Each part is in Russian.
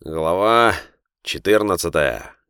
Глава 14.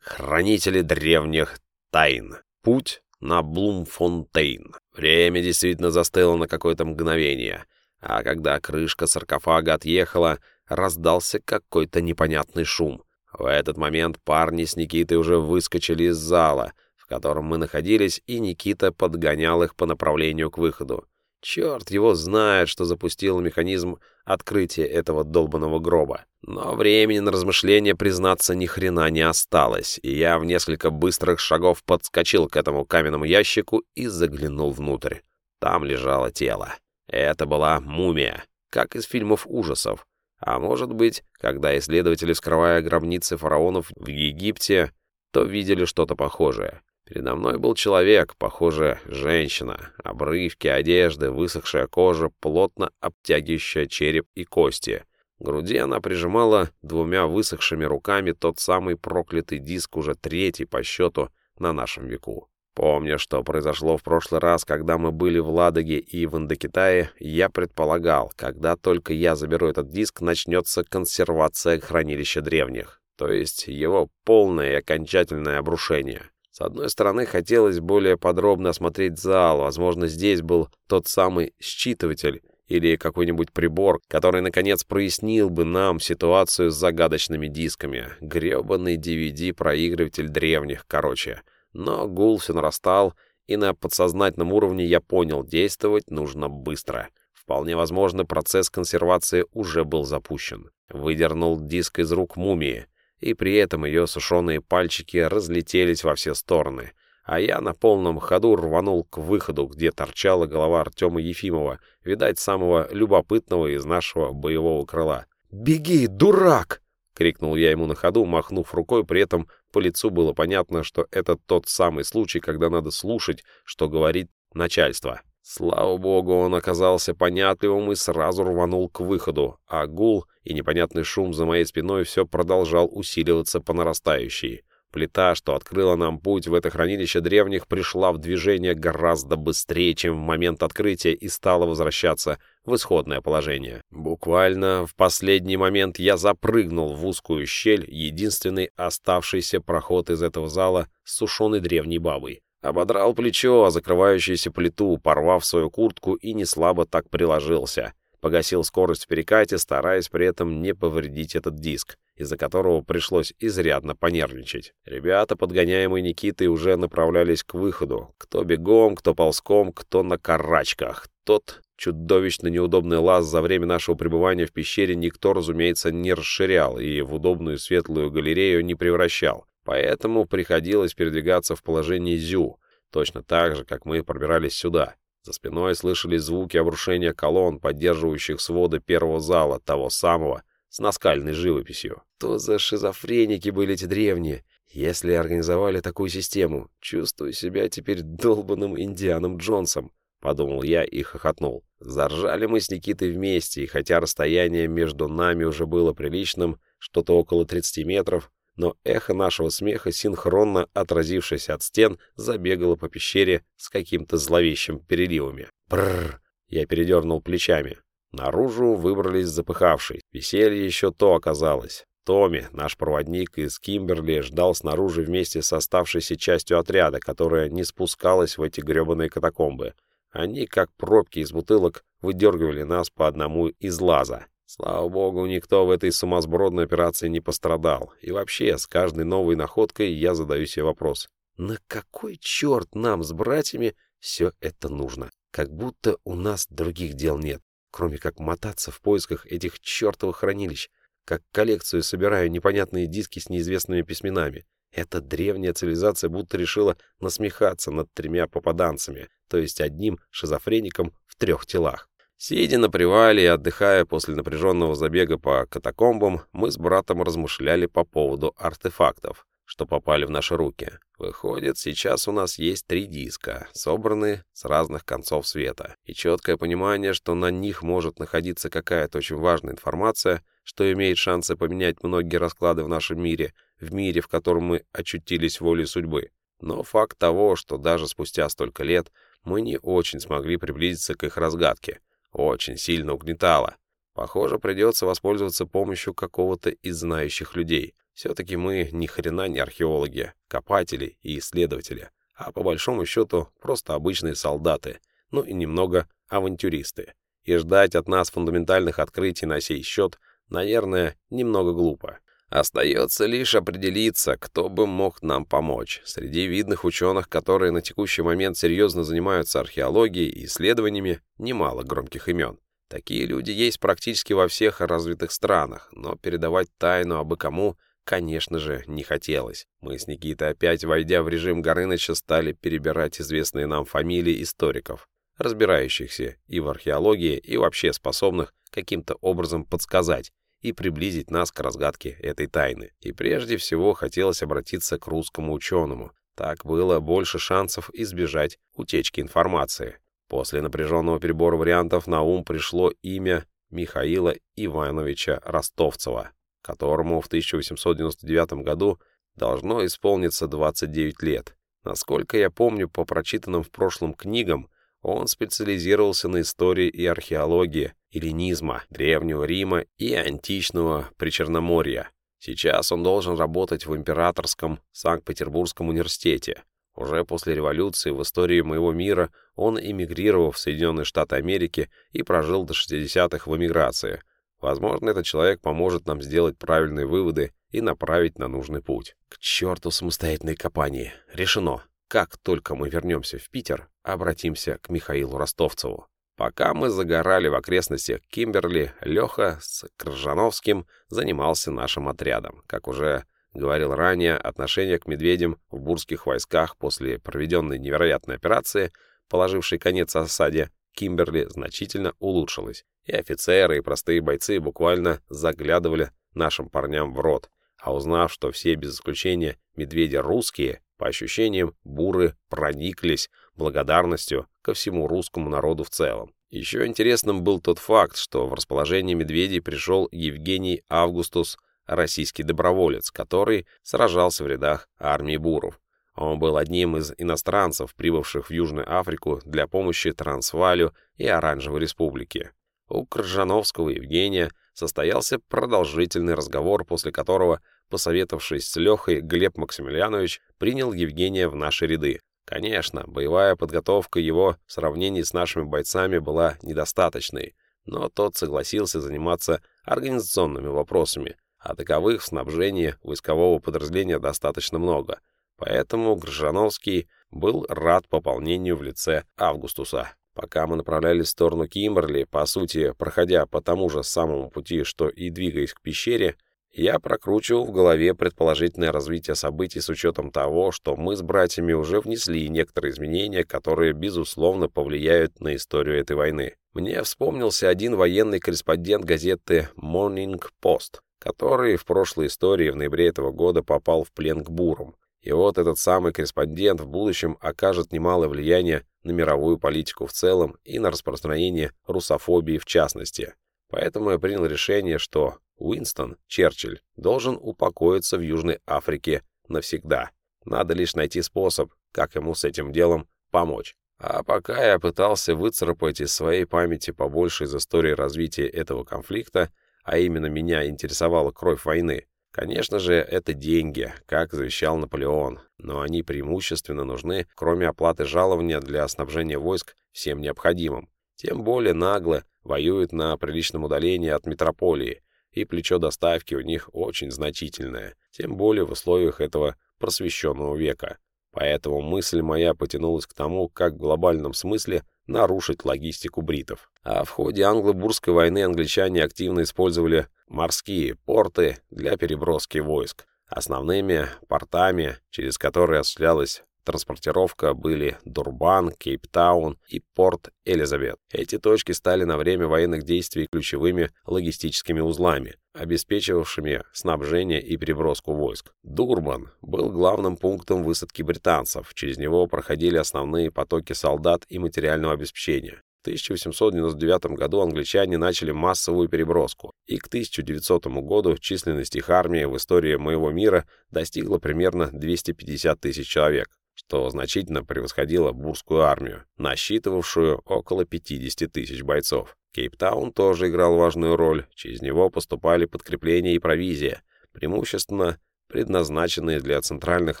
Хранители древних тайн. Путь на Блумфонтейн. Время действительно застыло на какое-то мгновение, а когда крышка саркофага отъехала, раздался какой-то непонятный шум. В этот момент парни с Никитой уже выскочили из зала, в котором мы находились, и Никита подгонял их по направлению к выходу. Черт его знает, что запустил механизм открытия этого долбанного гроба. Но времени на размышления, признаться, ни хрена не осталось, и я в несколько быстрых шагов подскочил к этому каменному ящику и заглянул внутрь. Там лежало тело. Это была мумия, как из фильмов ужасов. А может быть, когда исследователи, вскрывая гробницы фараонов в Египте, то видели что-то похожее. Передо мной был человек, похоже, женщина. Обрывки одежды, высохшая кожа, плотно обтягивающая череп и кости. К груди она прижимала двумя высохшими руками тот самый проклятый диск, уже третий по счету на нашем веку. Помня, что произошло в прошлый раз, когда мы были в Ладоге и в Индокитае, я предполагал, когда только я заберу этот диск, начнется консервация хранилища древних, то есть его полное и окончательное обрушение. С одной стороны, хотелось более подробно осмотреть зал, возможно, здесь был тот самый считыватель или какой-нибудь прибор, который, наконец, прояснил бы нам ситуацию с загадочными дисками. Грёбаный DVD-проигрыватель древних, короче. Но гул все нарастал, и на подсознательном уровне я понял, действовать нужно быстро. Вполне возможно, процесс консервации уже был запущен. Выдернул диск из рук мумии и при этом ее сушеные пальчики разлетелись во все стороны, а я на полном ходу рванул к выходу, где торчала голова Артема Ефимова, видать, самого любопытного из нашего боевого крыла. «Беги, дурак!» — крикнул я ему на ходу, махнув рукой, при этом по лицу было понятно, что это тот самый случай, когда надо слушать, что говорит начальство. Слава богу, он оказался понятливым и сразу рванул к выходу, а гул и непонятный шум за моей спиной все продолжал усиливаться по нарастающей. Плита, что открыла нам путь в это хранилище древних, пришла в движение гораздо быстрее, чем в момент открытия, и стала возвращаться в исходное положение. Буквально в последний момент я запрыгнул в узкую щель, единственный оставшийся проход из этого зала с сушеной древней бабой. Ободрал плечо, о закрывающуюся плиту, порвав свою куртку и не слабо так приложился. Погасил скорость в перекате, стараясь при этом не повредить этот диск, из-за которого пришлось изрядно понервничать. Ребята, подгоняемые Никитой, уже направлялись к выходу. Кто бегом, кто ползком, кто на карачках. Тот чудовищно неудобный лаз за время нашего пребывания в пещере никто, разумеется, не расширял и в удобную светлую галерею не превращал. Поэтому приходилось передвигаться в положении зю, точно так же, как мы пробирались сюда. За спиной слышались звуки обрушения колонн, поддерживающих своды первого зала, того самого, с наскальной живописью. То за шизофреники были эти древние, если организовали такую систему. Чувствую себя теперь долбанным Индианом Джонсом, подумал я и хохотнул. Заржали мы с Никитой вместе, и хотя расстояние между нами уже было приличным, что-то около 30 метров, но эхо нашего смеха, синхронно отразившись от стен, забегало по пещере с каким-то зловещим переливами. Бррр! Я передернул плечами. Наружу выбрались запыхавшись. Веселье еще то оказалось. Томми, наш проводник из Кимберли, ждал снаружи вместе с оставшейся частью отряда, которая не спускалась в эти гребаные катакомбы. Они, как пробки из бутылок, выдергивали нас по одному из лаза. Слава богу, никто в этой сумасбродной операции не пострадал. И вообще, с каждой новой находкой я задаю себе вопрос. На какой черт нам с братьями все это нужно? Как будто у нас других дел нет, кроме как мотаться в поисках этих чертовых хранилищ. Как коллекцию собираю непонятные диски с неизвестными письменами. Эта древняя цивилизация будто решила насмехаться над тремя попаданцами, то есть одним шизофреником в трех телах. Сидя на привале и отдыхая после напряженного забега по катакомбам, мы с братом размышляли по поводу артефактов, что попали в наши руки. Выходит, сейчас у нас есть три диска, собранные с разных концов света, и четкое понимание, что на них может находиться какая-то очень важная информация, что имеет шансы поменять многие расклады в нашем мире, в мире, в котором мы очутились волей судьбы. Но факт того, что даже спустя столько лет мы не очень смогли приблизиться к их разгадке — очень сильно угнетало. Похоже, придется воспользоваться помощью какого-то из знающих людей. Все-таки мы ни хрена не археологи, копатели и исследователи, а по большому счету просто обычные солдаты, ну и немного авантюристы. И ждать от нас фундаментальных открытий на сей счет, наверное, немного глупо. Остается лишь определиться, кто бы мог нам помочь. Среди видных ученых, которые на текущий момент серьезно занимаются археологией и исследованиями, немало громких имен. Такие люди есть практически во всех развитых странах, но передавать тайну абы кому, конечно же, не хотелось. Мы с Никитой опять, войдя в режим Горыныча, стали перебирать известные нам фамилии историков, разбирающихся и в археологии, и вообще способных каким-то образом подсказать, и приблизить нас к разгадке этой тайны. И прежде всего хотелось обратиться к русскому ученому. Так было больше шансов избежать утечки информации. После напряженного перебора вариантов на ум пришло имя Михаила Ивановича Ростовцева, которому в 1899 году должно исполниться 29 лет. Насколько я помню по прочитанным в прошлом книгам, он специализировался на истории и археологии, эллинизма, Древнего Рима и античного Причерноморья. Сейчас он должен работать в Императорском Санкт-Петербургском университете. Уже после революции в истории моего мира он эмигрировал в Соединенные Штаты Америки и прожил до 60-х в эмиграции. Возможно, этот человек поможет нам сделать правильные выводы и направить на нужный путь. К черту самостоятельной компании. Решено. Как только мы вернемся в Питер, обратимся к Михаилу Ростовцеву. Пока мы загорали в окрестностях Кимберли, Леха с Крыжановским занимался нашим отрядом. Как уже говорил ранее, отношение к медведям в бурских войсках после проведенной невероятной операции, положившей конец осаде Кимберли, значительно улучшилось. И офицеры, и простые бойцы буквально заглядывали нашим парням в рот. А узнав, что все без исключения медведи русские, по ощущениям, буры прониклись благодарностью ко всему русскому народу в целом. Еще интересным был тот факт, что в расположение медведей пришел Евгений Августус, российский доброволец, который сражался в рядах армии буров. Он был одним из иностранцев, прибывших в Южную Африку для помощи Трансвалю и Оранжевой Республике. У Крыжановского Евгения состоялся продолжительный разговор, после которого, посоветовавшись с Лехой, Глеб Максимiliaнович принял Евгения в наши ряды. Конечно, боевая подготовка его в сравнении с нашими бойцами была недостаточной, но тот согласился заниматься организационными вопросами, а таковых в снабжении войскового подразделения достаточно много. Поэтому Гржановский был рад пополнению в лице Августуса. Пока мы направлялись в сторону Кимберли, по сути, проходя по тому же самому пути, что и двигаясь к пещере, я прокручивал в голове предположительное развитие событий с учетом того, что мы с братьями уже внесли некоторые изменения, которые, безусловно, повлияют на историю этой войны. Мне вспомнился один военный корреспондент газеты Morning Post, который в прошлой истории в ноябре этого года попал в плен к бурам. И вот этот самый корреспондент в будущем окажет немалое влияние на мировую политику в целом и на распространение русофобии в частности. Поэтому я принял решение, что Уинстон Черчилль должен упокоиться в Южной Африке навсегда. Надо лишь найти способ, как ему с этим делом помочь. А пока я пытался выцарапать из своей памяти побольше из истории развития этого конфликта, а именно меня интересовала кровь войны, Конечно же, это деньги, как завещал Наполеон, но они преимущественно нужны, кроме оплаты жалования для снабжения войск всем необходимым. Тем более нагло воюют на приличном удалении от метрополии, и плечо доставки у них очень значительное, тем более в условиях этого просвещенного века. Поэтому мысль моя потянулась к тому, как в глобальном смысле нарушить логистику бритов. А в ходе англо-бурской войны англичане активно использовали морские порты для переброски войск. Основными портами, через которые осуществлялась транспортировка, были Дурбан, Кейптаун и порт Элизабет. Эти точки стали на время военных действий ключевыми логистическими узлами, обеспечивавшими снабжение и переброску войск. Дурбан был главным пунктом высадки британцев, через него проходили основные потоки солдат и материального обеспечения. 1899 году англичане начали массовую переброску, и к 1900 году численность их армии в истории моего мира достигла примерно 250 тысяч человек, что значительно превосходило бурскую армию, насчитывавшую около 50 тысяч бойцов. Кейптаун тоже играл важную роль, через него поступали подкрепления и провизия, преимущественно предназначенные для центральных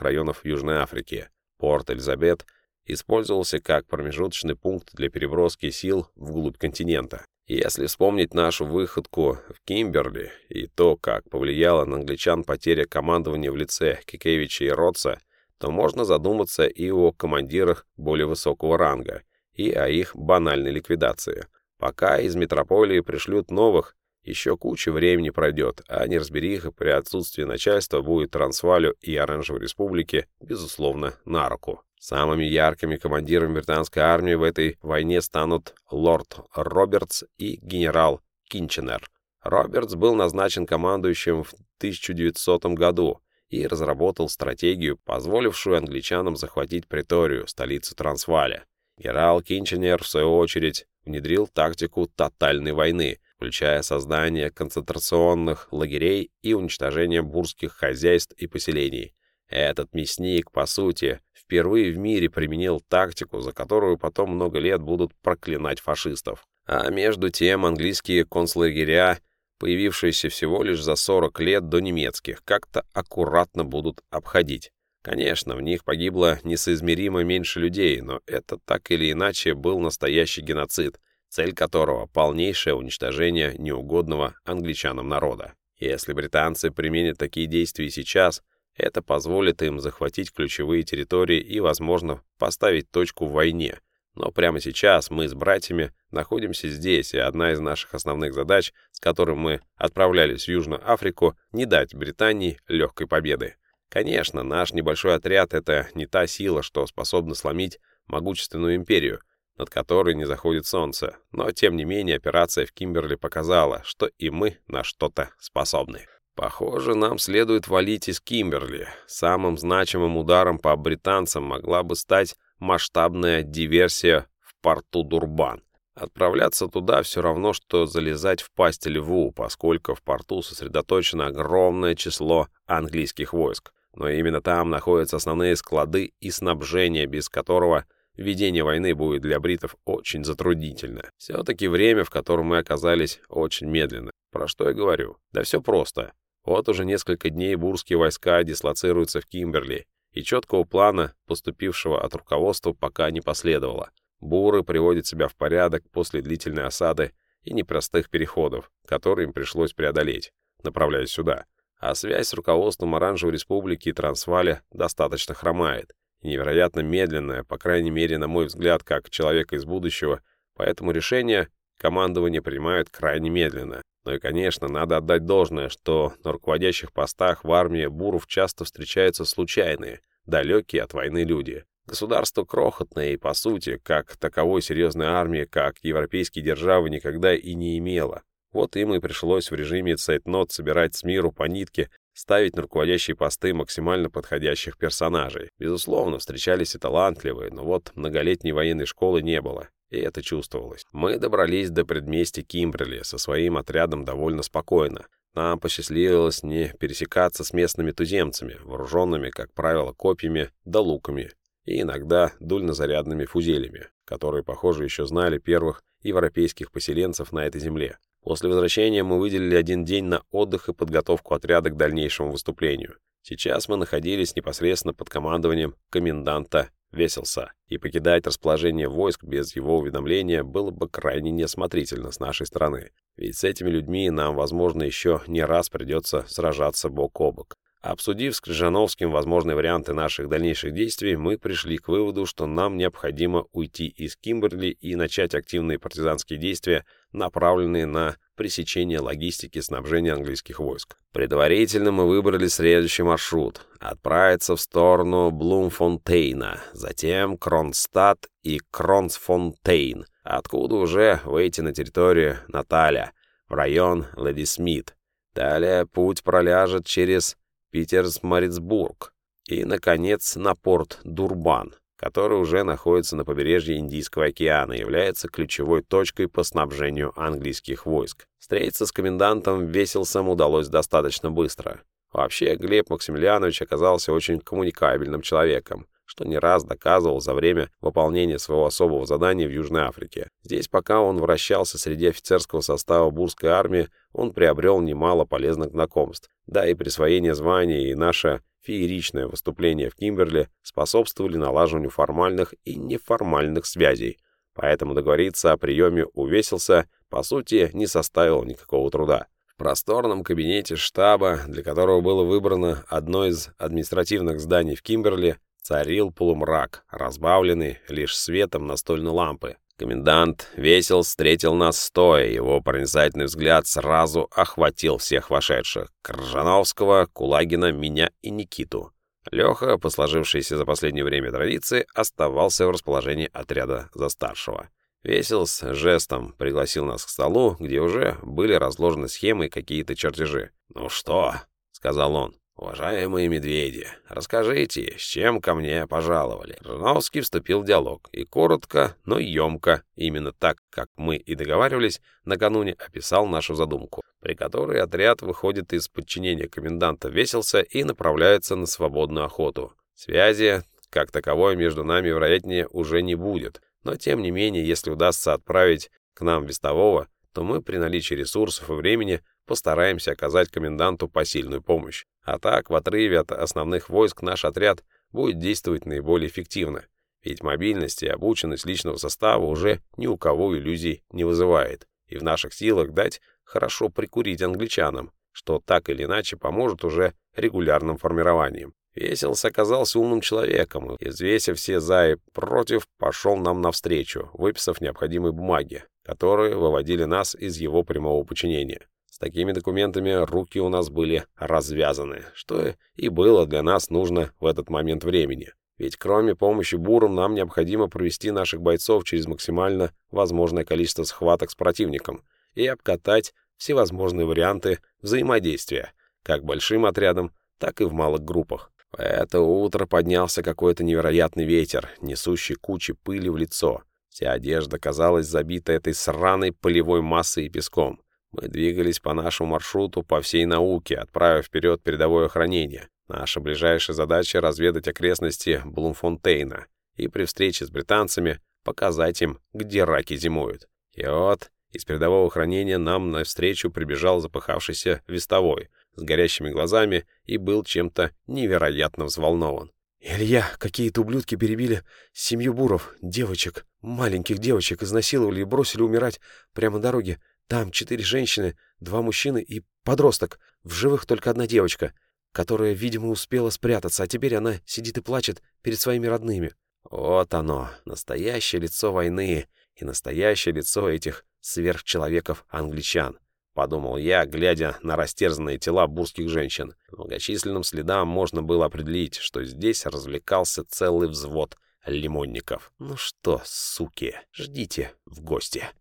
районов Южной Африки. Порт Элизабет использовался как промежуточный пункт для переброски сил вглубь континента. Если вспомнить нашу выходку в Кимберли и то, как повлияла на англичан потеря командования в лице Кикевича и Ротса, то можно задуматься и о командирах более высокого ранга, и о их банальной ликвидации. Пока из метрополии пришлют новых, еще куча времени пройдет, а неразбериха при отсутствии начальства будет Трансвалю и Оранжевой Республике, безусловно, на руку. Самыми яркими командирами британской армии в этой войне станут лорд Робертс и генерал Кинченер. Робертс был назначен командующим в 1900 году и разработал стратегию, позволившую англичанам захватить Приторию, столицу Трансваля. Генерал Кинченер, в свою очередь, внедрил тактику тотальной войны, включая создание концентрационных лагерей и уничтожение бурских хозяйств и поселений. Этот мясник, по сути, впервые в мире применил тактику, за которую потом много лет будут проклинать фашистов. А между тем английские концлагеря, появившиеся всего лишь за 40 лет до немецких, как-то аккуратно будут обходить. Конечно, в них погибло несоизмеримо меньше людей, но это так или иначе был настоящий геноцид, цель которого — полнейшее уничтожение неугодного англичанам народа. Если британцы применят такие действия сейчас, это позволит им захватить ключевые территории и, возможно, поставить точку в войне. Но прямо сейчас мы с братьями находимся здесь, и одна из наших основных задач, с которой мы отправлялись в Южную Африку, не дать Британии легкой победы. Конечно, наш небольшой отряд — это не та сила, что способна сломить могущественную империю, над которой не заходит солнце, но, тем не менее, операция в Кимберли показала, что и мы на что-то способны. Похоже, нам следует валить из Кимберли. Самым значимым ударом по британцам могла бы стать масштабная диверсия в порту Дурбан. Отправляться туда все равно, что залезать в пасть льву, поскольку в порту сосредоточено огромное число английских войск но именно там находятся основные склады и снабжение, без которого ведение войны будет для бритов очень затруднительно. Все-таки время, в котором мы оказались, очень медленно. Про что я говорю? Да все просто. Вот уже несколько дней бурские войска дислоцируются в Кимберли, и четкого плана, поступившего от руководства, пока не последовало. Буры приводят себя в порядок после длительной осады и непростых переходов, которые им пришлось преодолеть, направляясь сюда а связь с руководством Оранжевой Республики и Трансваля достаточно хромает. Невероятно медленная, по крайней мере, на мой взгляд, как человека из будущего, поэтому решения командование принимают крайне медленно. Ну и, конечно, надо отдать должное, что на руководящих постах в армии буров часто встречаются случайные, далекие от войны люди. Государство крохотное и, по сути, как таковой серьезной армии, как европейские державы никогда и не имело. Вот им и пришлось в режиме цейтнот собирать с миру по нитке, ставить на руководящие посты максимально подходящих персонажей. Безусловно, встречались и талантливые, но вот многолетней военной школы не было. И это чувствовалось. Мы добрались до предместья Кимберли со своим отрядом довольно спокойно. Нам посчастливилось не пересекаться с местными туземцами, вооруженными, как правило, копьями да луками, и иногда дульнозарядными фузелями, которые, похоже, еще знали первых европейских поселенцев на этой земле. После возвращения мы выделили один день на отдых и подготовку отряда к дальнейшему выступлению. Сейчас мы находились непосредственно под командованием коменданта Веселса, и покидать расположение войск без его уведомления было бы крайне неосмотрительно с нашей стороны, ведь с этими людьми нам, возможно, еще не раз придется сражаться бок о бок. Обсудив с Крыжановским возможные варианты наших дальнейших действий, мы пришли к выводу, что нам необходимо уйти из Кимберли и начать активные партизанские действия, направленные на пресечение логистики снабжения английских войск. Предварительно мы выбрали следующий маршрут. Отправиться в сторону Блумфонтейна, затем Кронстадт и Кронсфонтейн, откуда уже выйти на территорию Наталя, в район Леди Смит. Далее путь проляжет через Питерс-Марицбург и, наконец, на порт Дурбан, который уже находится на побережье Индийского океана и является ключевой точкой по снабжению английских войск. Встретиться с комендантом Веселсом удалось достаточно быстро. Вообще, Глеб Максимилианович оказался очень коммуникабельным человеком. Что не раз доказывал за время выполнения своего особого задания в Южной Африке. Здесь, пока он вращался среди офицерского состава бурской армии, он приобрел немало полезных знакомств. Да и присвоение звания и наше фееричное выступление в Кимберли способствовали налаживанию формальных и неформальных связей. Поэтому договориться о приеме увесился, по сути, не составило никакого труда. В просторном кабинете штаба, для которого было выбрано одно из административных зданий в Кимберли, царил полумрак, разбавленный лишь светом настольной лампы. Комендант весел встретил нас стоя, его проницательный взгляд сразу охватил всех вошедших. Кржановского, Кулагина, меня и Никиту. Леха, по сложившейся за последнее время традиции, оставался в расположении отряда за старшего. Весел с жестом пригласил нас к столу, где уже были разложены схемы и какие-то чертежи. «Ну что?» — сказал он. «Уважаемые медведи, расскажите, с чем ко мне пожаловали?» Жиновский вступил в диалог, и коротко, но емко, именно так, как мы и договаривались, накануне описал нашу задумку, при которой отряд выходит из подчинения коменданта Веселся и направляется на свободную охоту. Связи, как таковой, между нами, вероятнее, уже не будет, но тем не менее, если удастся отправить к нам вестового, то мы при наличии ресурсов и времени постараемся оказать коменданту посильную помощь. А так, в отрыве от основных войск наш отряд будет действовать наиболее эффективно, ведь мобильность и обученность личного состава уже ни у кого иллюзий не вызывает, и в наших силах дать хорошо прикурить англичанам, что так или иначе поможет уже регулярным формированием. Веселс оказался умным человеком и, взвесив все за и против, пошел нам навстречу, выписав необходимые бумаги, которые выводили нас из его прямого подчинения. С такими документами руки у нас были развязаны, что и было для нас нужно в этот момент времени. Ведь кроме помощи бурам нам необходимо провести наших бойцов через максимально возможное количество схваток с противником и обкатать всевозможные варианты взаимодействия, как большим отрядом, так и в малых группах. В это утро поднялся какой-то невероятный ветер, несущий кучи пыли в лицо. Вся одежда казалась забита этой сраной полевой массой и песком. Мы двигались по нашему маршруту по всей науке, отправив вперед передовое охранение. Наша ближайшая задача — разведать окрестности Блумфонтейна и при встрече с британцами показать им, где раки зимуют. И вот из передового охранения нам навстречу прибежал запыхавшийся вестовой с горящими глазами и был чем-то невероятно взволнован. «Илья, какие-то ублюдки перебили семью буров, девочек, маленьких девочек, изнасиловали и бросили умирать прямо на дороге. Там четыре женщины, два мужчины и подросток. В живых только одна девочка, которая, видимо, успела спрятаться, а теперь она сидит и плачет перед своими родными. Вот оно, настоящее лицо войны и настоящее лицо этих сверхчеловеков-англичан. Подумал я, глядя на растерзанные тела бурских женщин. По многочисленным следам можно было определить, что здесь развлекался целый взвод лимонников. Ну что, суки, ждите в гости.